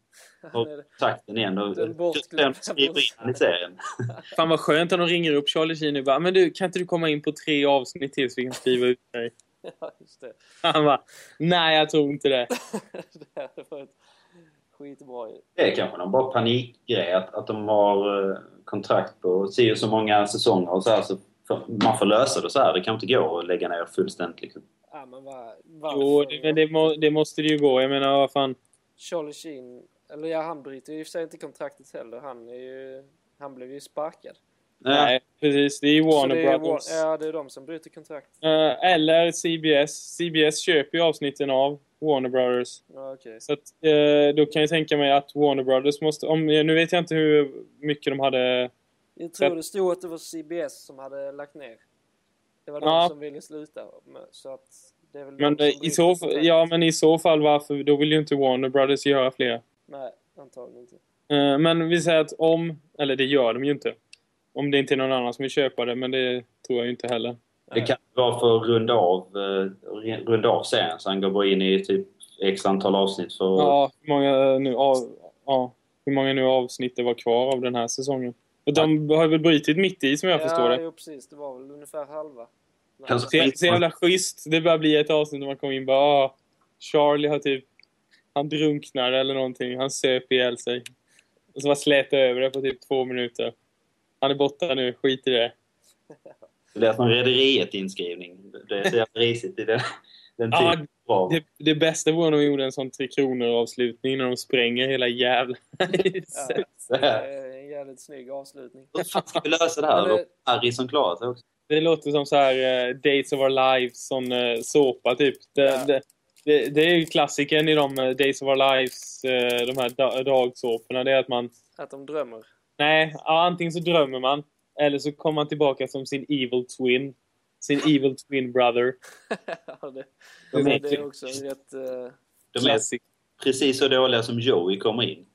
har takten igen. Och, Den bortglömda den skriver in han i serien. Fan vad skönt att de ringer upp Charlie Sheen och bara Men du, kan inte du komma in på tre avsnitt till så vi kan skriva ut dig? Ja, just det. Han bara Nej, jag tror inte det. det hade varit skitbra ju. Det är kanske någon bara panikgrej att, att de har eh, kontrakt på si så många säsonger och så här. Så för, man får lösa det så här. Det kan inte gå att lägga ner fullständigt liksom. Ja, men var, varför? Jo, det, men det, må, det måste det ju gå. Jag menar, vad fan. Charlie Sheen, eller ja, han bryter ju i och för sig inte kontraktet heller. Han är ju... Han blev ju sparkad. Nej, precis. Det är Warner det är, Brothers. Ja, det är de som bryter kontrakt. Eh, eller CBS. CBS köper ju avsnitten av Warner Brothers. Ja, okej. Så att, eh, då kan jag tänka mig att Warner Brothers måste... Om, nu vet jag inte hur mycket de hade... Jag tror det stod att det var CBS som hade lagt ner. Det var de Ja. som ville sluta. Så att det är väl Men, de eh, i så, kontraktet. ja, men i så fall varför? Då vill ju inte Warner Brothers göra fler. Nej, antagligen inte. Men vi säger att om... Eller det gör de ju inte. Om det inte är någon annan som vill köpa det, men det tror jag inte heller. Det kan vara för att runda av, eh, runda av serien så han går bara in i typ x antal avsnitt för Ja, hur många nu, av, ja, hur många nu avsnitt det var kvar av den här säsongen? Och de har väl brutit mitt i som jag förstår ja, det. jo precis. Det var väl ungefär halva. Nej. Kanske- Så, jävla schysst. Det börjar bli ett avsnitt när man kommer in bara ah, Charlie har typ... Han drunknar eller någonting. Han söp ihjäl sig. Och så bara släta över det på typ två minuter. Han är borta nu, skit i det. Det lät som Rederiet-inskrivning. Det är så jävla risigt i den, den Ja, typen av... Det, det bästa vore om de gjorde en sån Tre Kronor-avslutning när de spränger hela jävla huset. Det är en jävligt snygg avslutning. Hur ska vi lösa det här? Men Harry som klarar sig också. Det låter som så här eh, Days of Our Lives, sån uh, såpa typ. Det, Ja. det, det, det är ju klassikern i de eh, Days of Our Lives, de här da, dagsåporna. Det är att man... Att de drömmer. Nej, ja, antingen så drömmer man. Eller så kommer man tillbaka som sin evil twin. Sin evil twin brother. ja, det, De det, är- det är också rätt... eh, De är precis så dåliga som Joey kommer in.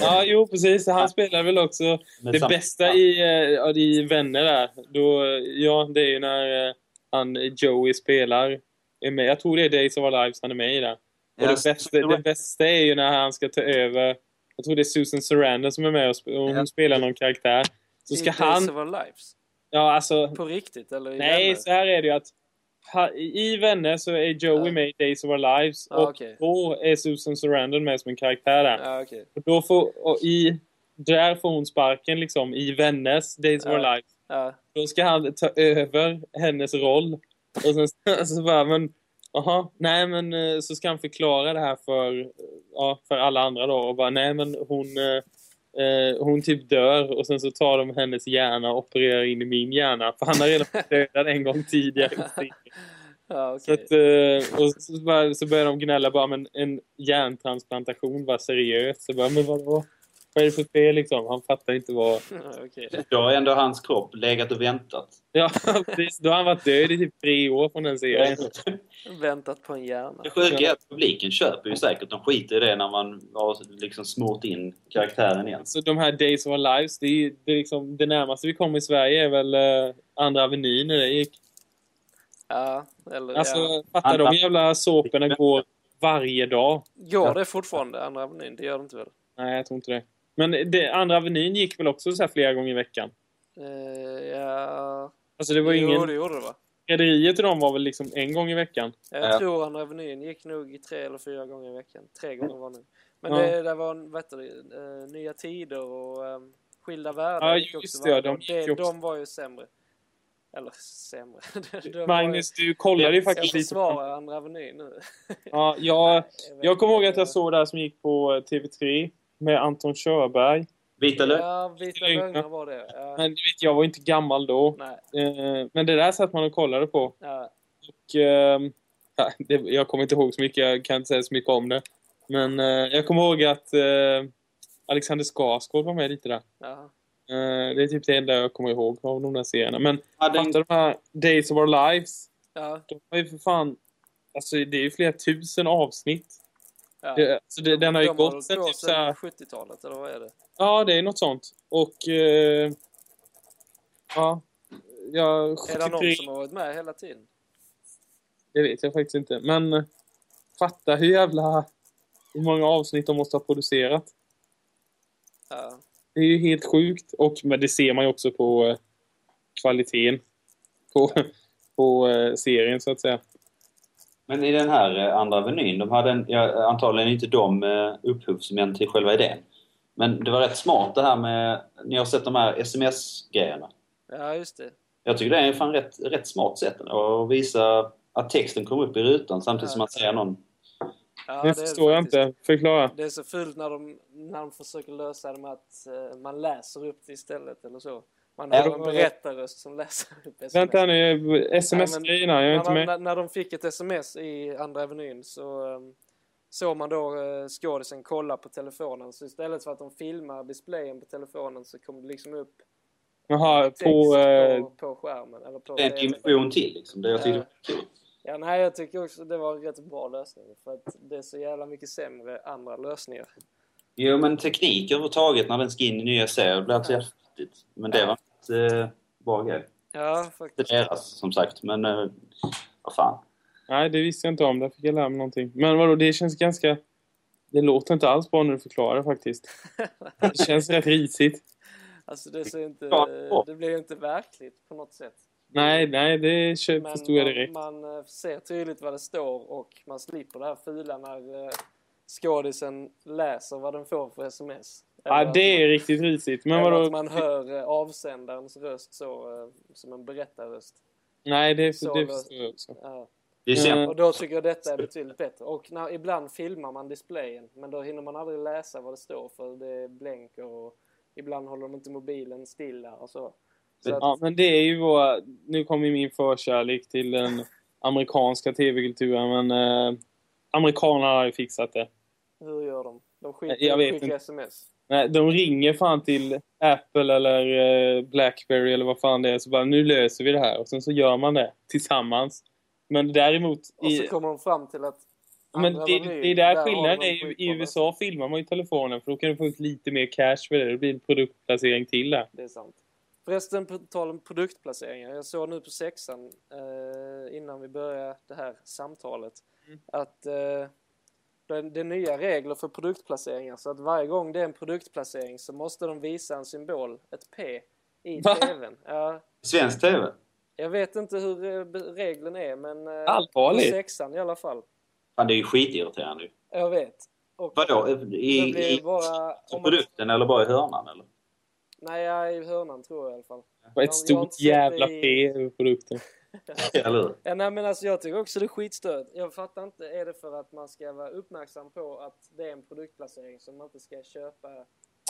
Ja, jo precis. Han spelar väl också Med det bästa i, eh, ja, i Vänner där. Då, ja, det är ju när eh, han, Joey spelar. Är med. Jag tror det är Days of Our Lives han är med i där. Och Ja, det, bästa, det bästa är ju när han ska ta över... Jag tror det är Susan Sarandon som är med och, sp- och hon spelar någon karaktär. Så ska han... of. Ja, alltså... På riktigt eller i Nej, Vänner? så här är det ju att... ha- I Vänner så är Joey Ja. med i Days of Our Lives. Ja, och okej. då är Susan Sarandon med som en karaktär där. Ja, okej. Och då får... Och i, där får hon sparken liksom i Vänners Days of Ja. Our Lives. Då ska han ta över hennes roll. Och sen så bara, men... Jaha, nej men eh, så ska han förklara det här för, eh, ja, för alla andra då. Och bara, nej men hon... eh, Eh, hon typ dör och sen så tar de hennes hjärna och opererar in i min hjärna. För han har redan dödad en gång tidigare. ja så, okej. att, och så, bara, så börjar de gnälla bara, men en hjärntransplantation var seriöst. Så bara, men vadå? Vad är det för fel liksom? Han fattar inte vad... Ja, okej. Då har ändå hans kropp legat och väntat. Ja, precis. Då har han varit död i typ tre år från den serien. Väntat på en hjärna. Det sjuka är att publiken köper ju säkert. De skiter i det när man har liksom smort in karaktären igen. Så de här Days of Our Lives, det, är, det, är liksom, det närmaste vi kommer i Sverige är väl eh, Andra Avenyn när det gick. Ja, eller Alltså, ja. fatta Andra- de jävla såporna går varje dag. Går det fortfarande, Andra Avenyn? Det gör det inte väl? Nej, jag tror inte det. Men det, Andra Avenyn gick väl också så här flera gånger i veckan? Eh, ja... Alltså det var jo, ingen... det gjorde det va? Rederiet i dem var väl liksom en gång i veckan? Jag Ja. tror Andra Avenyn gick nog i tre eller fyra gånger i veckan. Tre gånger var det. Men Ja. det, det var, vad heter det, eh, Nya Tider och um, Skilda Världar Ja, gick just också det, de gick ju också. de var ju sämre. Eller sämre. Var ju- Magnus, du kollade ju jag faktiskt lite på... försvarar Andra Avenyn nu. Ja, jag, vet jag kommer ihåg att jag såg det här som gick på TV3 med Anton Körberg. Vita lö- Ja, Vita Lögner. Lögner var det. Ja. Men du vet, jag var inte gammal då. Nej. Eh, Men det där satt man och kollade på. Ja. Och, ehm, ja, det, jag kommer inte ihåg så mycket, jag kan inte säga så mycket om det. Men eh, jag kommer ihåg att eh, Alexander Skarsgård var med lite där. Ja. Det är typ det enda jag kommer ihåg av de där serierna. Men hade en, fattar de här Days of Our Lives? Ja. De har ju för fan... Alltså det är ju flera tusen avsnitt. Ja. Det, alltså, det, den har ju De gått sen typ så här, 70-talet, eller vad är det? Ja, det är något sånt. Och... Eh, ja. Ja, Är det 73, någon som har varit med hela tiden? det vet jag faktiskt inte. Men eh, fatta hur jävla... Hur många avsnitt de måste ha producerat. Ja. Det är ju helt sjukt. Och men det ser man ju också på eh, kvaliteten på, på eh, serien så att säga. Men i den här eh, andra Avenyn, de hade en, ja, antagligen inte de eh, upphovsmän till själva idén. Men det var rätt smart det här med, ni har sett de här sms-grejerna. ja, just det. Jag tycker det är fan rätt, rätt smart sätt att visa att texten kommer upp i rutan samtidigt som man ser någon. Ja, det är förstår jag inte. Förklara. Det är så fult när de, när de försöker lösa det med att eh, man läser upp det istället eller så. Man har en berättarröst som läser upp sms. Vänta nu, sms-grejerna, jag är inte när, de, med. när, när de fick ett sms i Andra Avenyn så um, såg man då uh, skådisen kolla på telefonen. Så istället för att de filmar displayen på telefonen så kom det liksom upp Jaha, text på... Eh, på, på skärmen. Eller på Det är en dimension till liksom. Det jag tyckte Ja. var kul. Ja, nej, jag tycker också det var en rätt bra lösning. För att det är så jävla mycket sämre andra lösningar. Jo men teknik överhuvudtaget när den ska in i nya serier blir så jävla fattigt. Men det var eh, bra grej. Ja, Det faktiskt. är deras som sagt men eh, vad fan. nej, det visste jag inte om. Där fick jag lära mig någonting. Men vadå, det känns ganska... Det låter inte alls bra när du förklarar faktiskt. Det känns rätt risigt. Alltså det, ser inte, det blir ju inte verkligt på något sätt. Nej, nej, det förstod jag man, direkt. man eh, ser tydligt vad det står och man slipper det här fula när eh, skådisen läser vad den får för sms. Ja, det är riktigt risigt. Men vadå? att man hör eh, avsändarens röst så, eh, som en berättarröst. Nej, det, Så det förstår jag också. Ja. Mm. Och då tycker jag detta är betydligt bättre. Och när, ibland filmar man displayen men då hinner man aldrig läsa vad det står för det blänker och ibland håller de inte mobilen stilla och så. så att, Ja, men det är ju våra... Nu kommer min förkärlek till den amerikanska tv-kulturen, men eh, amerikanerna har ju fixat det. Hur gör de? De skickar, Jag vet skickar inte. sms. Nej, de ringer fan till Apple eller eh, Blackberry eller vad fan det är, så bara nu löser vi det här. Och sen så gör man det tillsammans. Men däremot... Och så I, kommer de fram till att men det, det är där har skillnaden de en är. I, USA filmar man ju telefonen för då kan du få ut lite mer cash för det. Det blir en produktplacering till där. Det är sant. Förresten, på tal om produktplaceringar. Jag såg nu på sexan, eh, innan vi började det här samtalet, Mm. att eh, det, det är nya regler för produktplaceringar. Så att varje gång det är en produktplacering så måste de visa en symbol, ett P, i Va? TVn. Ja, Svensk TV? jag vet inte hur eh, reglerna är, men eh, Allvarligt? sexan i alla fall. Fan, det är ju skitirriterande ju. Jag vet. Och Vadå? I, i, bara... man, produkten eller bara i hörnan eller? nej, ja, i hörnan tror jag i alla fall. Ett Jag- jag stort sett jävla i- P över produkten. Eller hur? Ja, nej, men alltså jag tycker också det är skitstört. Jag fattar inte, är det för att man ska vara uppmärksam på att det är en produktplacering som man inte ska köpa,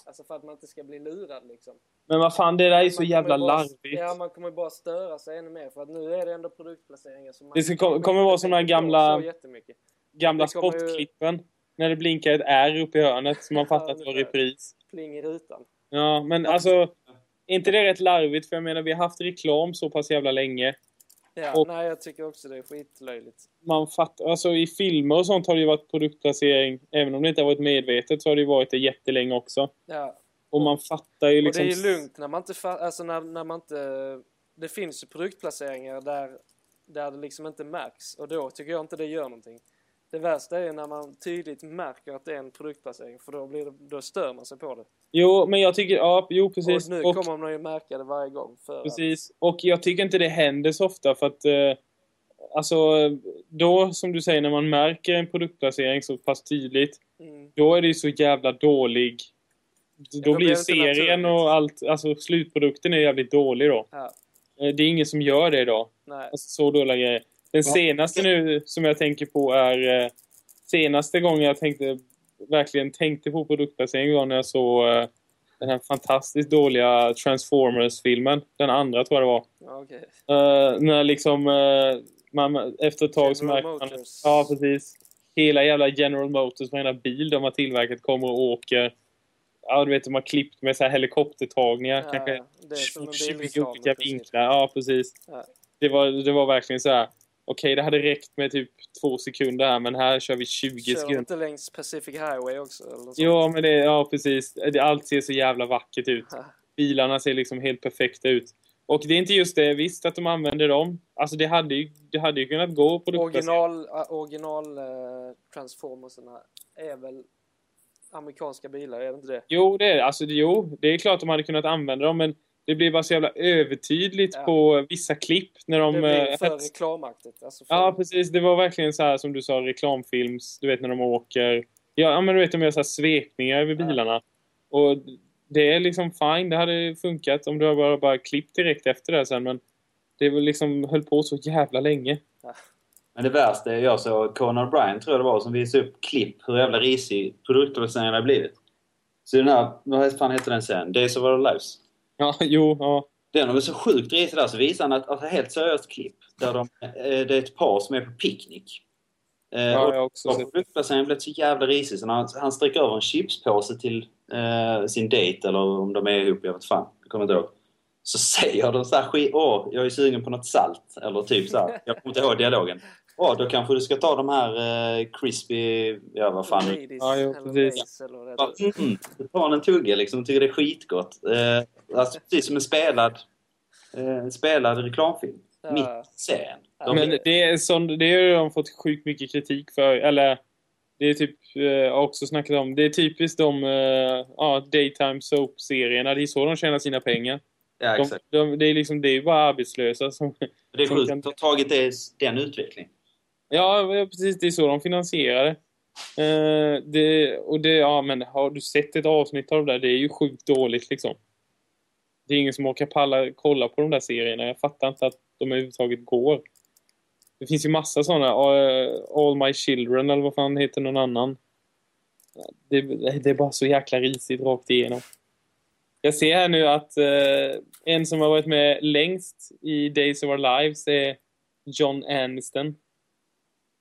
alltså för att man inte ska bli lurad liksom. Men vad fan, det där är så Man kommer jävla bara- larvigt. Ja, man kommer bara störa sig ännu mer för att nu är det ändå produktplaceringar som man Det ska- kommer inte vara såna här tänker på gamla- Så. Gamla kommer ju- sportklippen. När det blinkar ett R uppe i hörnet så man fattar att det var repris. Pling i rutan. Ja, men alltså... Är inte det rätt larvigt? För jag menar, vi har haft reklam så pass jävla länge. Ja, Och- nej jag tycker också det är skitlöjligt. Man fattar... Alltså i filmer och sånt har det ju varit produktplacering. Även om det inte har varit medvetet så har det ju varit det jättelänge också. Ja, Och man fattar ju liksom... Och det är ju lugnt när man inte, fa- alltså när, när man inte, det finns ju produktplaceringar där, där det liksom inte märks och då tycker jag inte det gör någonting. Det värsta är när man tydligt märker att det är en produktplacering för då, blir det, då stör man sig på det. Jo, men jag tycker... Ja, jo precis. och nu Och- kommer man ju märka det varje gång. Precis. Och jag tycker inte det händer så ofta för att... Eh, alltså, då som du säger, när man märker en produktplacering så pass tydligt, Att, mm, då är det ju så jävla dålig. Då, då blir serien och allt, alltså slutprodukten är jävligt dålig då. ja, Eh, Det är ingen som gör det idag. nej. Alltså så dåliga grejer. Den senaste nu som jag tänker på är... Eh, senaste gången jag tänkte, verkligen tänkte på produktplacering var när jag såg eh, den här fantastiskt dåliga Transformers-filmen. Den andra tror jag det var. Okej. Uh, när liksom uh, man, efter ett tag så märker man... Ja, precis. Hela jävla General Motors, varenda bil de har tillverkat kommer och åker. Ja, du vet, de har klippt med så här helikoptertagningar. Ja, kanske det är som en 20 bilreklam i olika vinklar. Ja, precis. Ja. Det, var, det var verkligen så här. Okej, det hade räckt med typ två sekunder här, men här kör vi 20 Kör de sekunder. inte längs Pacific Highway också? Eller sånt? Ja, men det, ja, precis. Det, allt ser så jävla vackert ut. Bilarna ser liksom helt perfekta ut. Och det är inte just det, visst att de använder dem. Alltså det hade ju, det hade ju kunnat gå på Original, äh, original eh, Transformerserna är väl amerikanska bilar, är det inte det? Jo, det är alltså, det- Jo, det är klart de hade kunnat använda dem, men det blir bara så jävla övertydligt Ja. på vissa klipp när de... det blir eh, för hets- reklamaktigt. Alltså för, Ja, precis. Det var verkligen så här som du sa, reklamfilms, du vet när de åker. Ja, ja men du vet de gör så här svepningar över Ja. bilarna. Och det är liksom fine, det hade funkat om du hade bara, bara klippt direkt efter det sen, men det var liksom höll på så jävla länge. Men det värsta är jag såg Conan O'Brien tror jag det var som visade upp klipp hur jävla risig produktplaceringen har blivit. Så den här, vad fan heter den sen? Days of Our Lives. Ja, jo, ja. Den var så sjukt risig där så visade han ett helt seriöst klipp där de, eh, det är ett par som är på picknick. Eh, Ja, och jag har också och produktplaceringen blev så jävla risig så han, han sträcker över en chipspåse till eh, sin dejt eller om de är ihop, jag vet fan. Jag kommer inte ihåg. Så säger de så här skit, åh, jag är sugen på något salt. Eller typ så här. Jag kommer inte ihåg dialogen. Åh, då kanske du ska ta de här eh, crispy, ja vad fan. Ladies, Ja, jo, precis. Eller vad det. Mm, du tar en tugga liksom och tycker det är skitgott. Eh, alltså precis som en spelad, eh, en spelad reklamfilm. Ja. Mitt i serien. De, Men det är sån, det har de fått sjukt mycket kritik för. Eller, det är typ, eh, jag har också snackat om, det är typiskt de eh, ja, daytime soap-serierna. Det är så de tjänar sina pengar. ja, De, exakt. de, det är liksom, det är ju bara arbetslösa som... Det är sjukt kan- att ha tagit det, den utvecklingen. Ja, precis. Det är så de finansierar det. Eh, det och det, ja men har du sett ett avsnitt av det där? Det är ju sjukt dåligt liksom. Det är ingen som orkar palla kolla på de där serierna. Jag fattar inte att de överhuvudtaget går. Det finns ju massa sådana. eh, All My Children eller vad fan heter någon annan. Det, det är bara så jäkla risigt rakt igenom. Jag ser här nu att eh, en som har varit med längst i Days of Our Lives är John Aniston.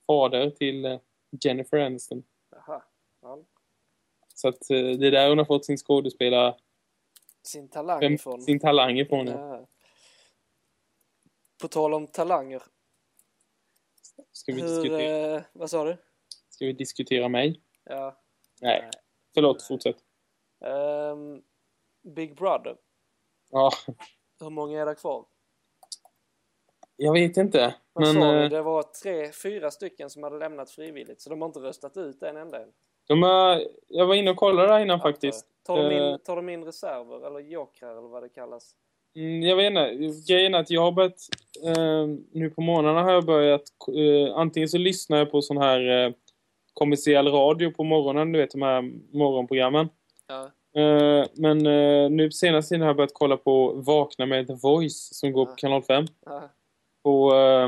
Fader till eh, Jennifer Aniston. Jaha. Ja. Så att eh, det är där hon har fått sin skådespelare, Sin talang vem, ifrån. sin talang ifrån. Ja. På tal om talanger. Ska, vi Hur, diskutera, eh, vad sa du? ska vi diskutera mig? Ja. Nej, förlåt, fortsätt. Ehm, Big Brother. Ja, Hur många är det kvar? jag vet inte. Vad Men sa eh, du? Det var tre, fyra stycken som hade lämnat frivilligt. Så de har inte röstat ut en enda än. De har, jag var inne och kollade där innan faktiskt. Tar de, Eh. in, tar de in reserver eller jokrar eller vad det kallas? Mm, jag vet inte. Grejen är att jag har börjat... Eh, nu på morgnarna har jag börjat... Eh, antingen så lyssnar jag på sån här eh, kommersiell radio på morgonen. Du vet de här morgonprogrammen. Ja. Eh, men eh, nu på senaste tiden har jag börjat kolla på Vakna med The Voice som går på Ja. kanal 5. ja. På, eh,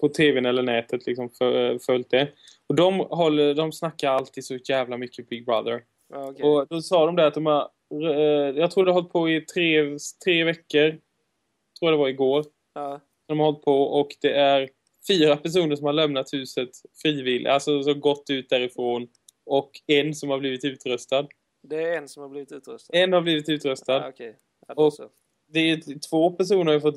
på tvn eller nätet liksom för, följt det. Och de, håller, de snackar alltid så jävla mycket Big Brother. okej. Och då sa de det att de har... Eh, jag tror det har hållit på i tre, tre veckor. Tror det var igår. Ja. De har hållit på och det är fyra personer som har lämnat huset frivilligt. Alltså så gått ut därifrån. Och en som har blivit utröstad. Det är en som har blivit utrustad. En har blivit utröstad. Ja, då Och- så. Det är två personer har fått...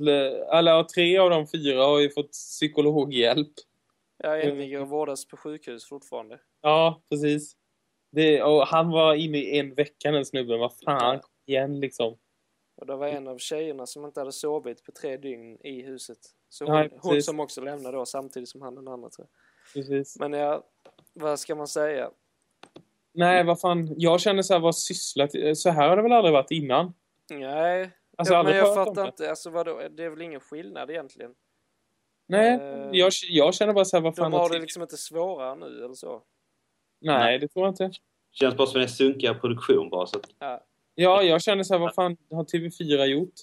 Eller tre av de fyra har ju fått psykologhjälp. Ja, en Mm. ligger och vårdas på sjukhus fortfarande. Ja, precis. Det, och han var inne i en vecka den snubben. Vad fan, igen liksom. Och det var en av tjejerna som inte hade sovit på tre dygn i huset Så Nej, hon, hon precis. som också lämnar då samtidigt som han den andra tror jag. Precis. Men ja, vad ska man säga? Nej, vad fan. Jag känner så här, vad sysslat... Så här har det väl aldrig varit innan? Nej, Alltså, ja, men jag fattar inte. Alltså vadå, det är väl ingen skillnad egentligen? Nej, Eh, jag, jag känner bara så här, vad fan... De har har det liksom inte svårare nu eller så? Nej, det tror jag inte. Känns bara som en sunkigare produktion bara. Så att, Ja, Ja, jag känner så här, vad fan har TV4 gjort?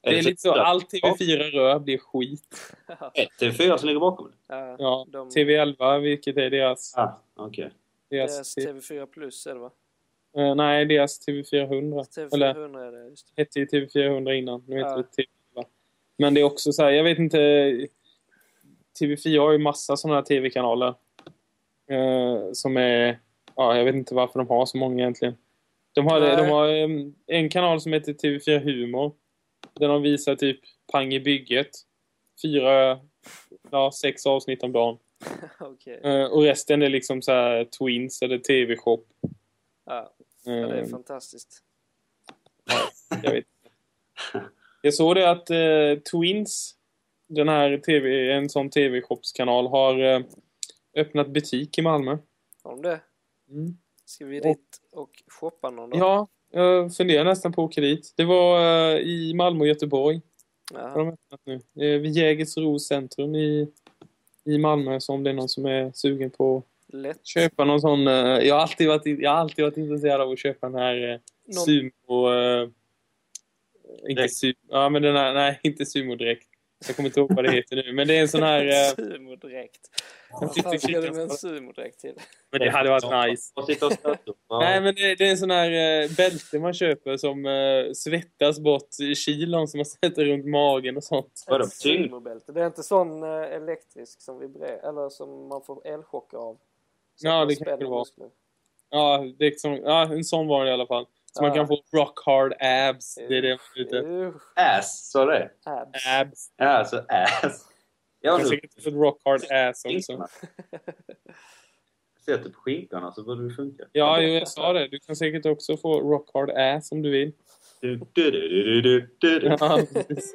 Det är lite så, allt TV4 rör blir skit. Är det TV4 som ligger bakom det? ja. Ja, De- TV11, vilket är deras... Ah, okej. deras Deras TV4 Plus är det va? eh, nej, deras TV400. Eller TV400 är det, just hette ju TV400 innan. Nu heter Ja. det TV11. Men det är också så här, jag vet inte... TV4 har ju massa sådana här TV-kanaler. Eh, som är... Ja, jag vet inte varför de har så många egentligen. De har, Nej. de har eh, en kanal som heter TV4 Humor. Där de visar typ Pang i bygget. Fyra, ja, sex avsnitt om dagen. Okej. Eh, och resten är liksom så här Twins eller TV-shop. Ja, ja, det är Eh, fantastiskt. jag vet inte. Jag såg det att eh, Twins, den här TV, en sån TV-shopskanal, har eh, öppnat butik i Malmö. Om det. Mm. Ska vi dit och shoppa någon dag? Ja, jag funderar nästan på att åka dit. Det var eh, i Malmö och Göteborg. Har Jaha. de öppnat nu. Eh, vid Jägersros centrum i, i Malmö. Så om det är någon som är sugen på att Lätt. köpa någon sån... Eh, jag, har alltid varit, jag har alltid varit intresserad av att köpa den här eh, Någon- sumo... Inte sumo... Ja, men den här... Nej, inte sumo-dräkt. Jag kommer inte ihåg vad det heter nu. Men det är en sån här... Eh, Sumodräkt. Vad fan ska du med en sumodräkt till? men det hade varit nice. Nej, men det, det är en sån här eh, bälte man köper som eh, svettas bort i kilon som man sätter runt magen och sånt. Vadå, tyngd? sumobälte. Det är inte sån eh, elektrisk som vibrerar, eller som man får elchocker av. Ja, det kanske spänner det var. muskler. Ja, det är liksom, ja, en sån var det i alla fall. Så man kan få rock hard abs. Det är det man Ass, sa du det? abs. Abs. Ja, alltså ass. Jag har säkert få ett rock hard ass också. Sätter på skinkorna så borde det funka. Ja, jo, jag sa det. Du kan säkert också få rock hard ass om du vill. Du, du, du, du, du, du, du. Ja, precis.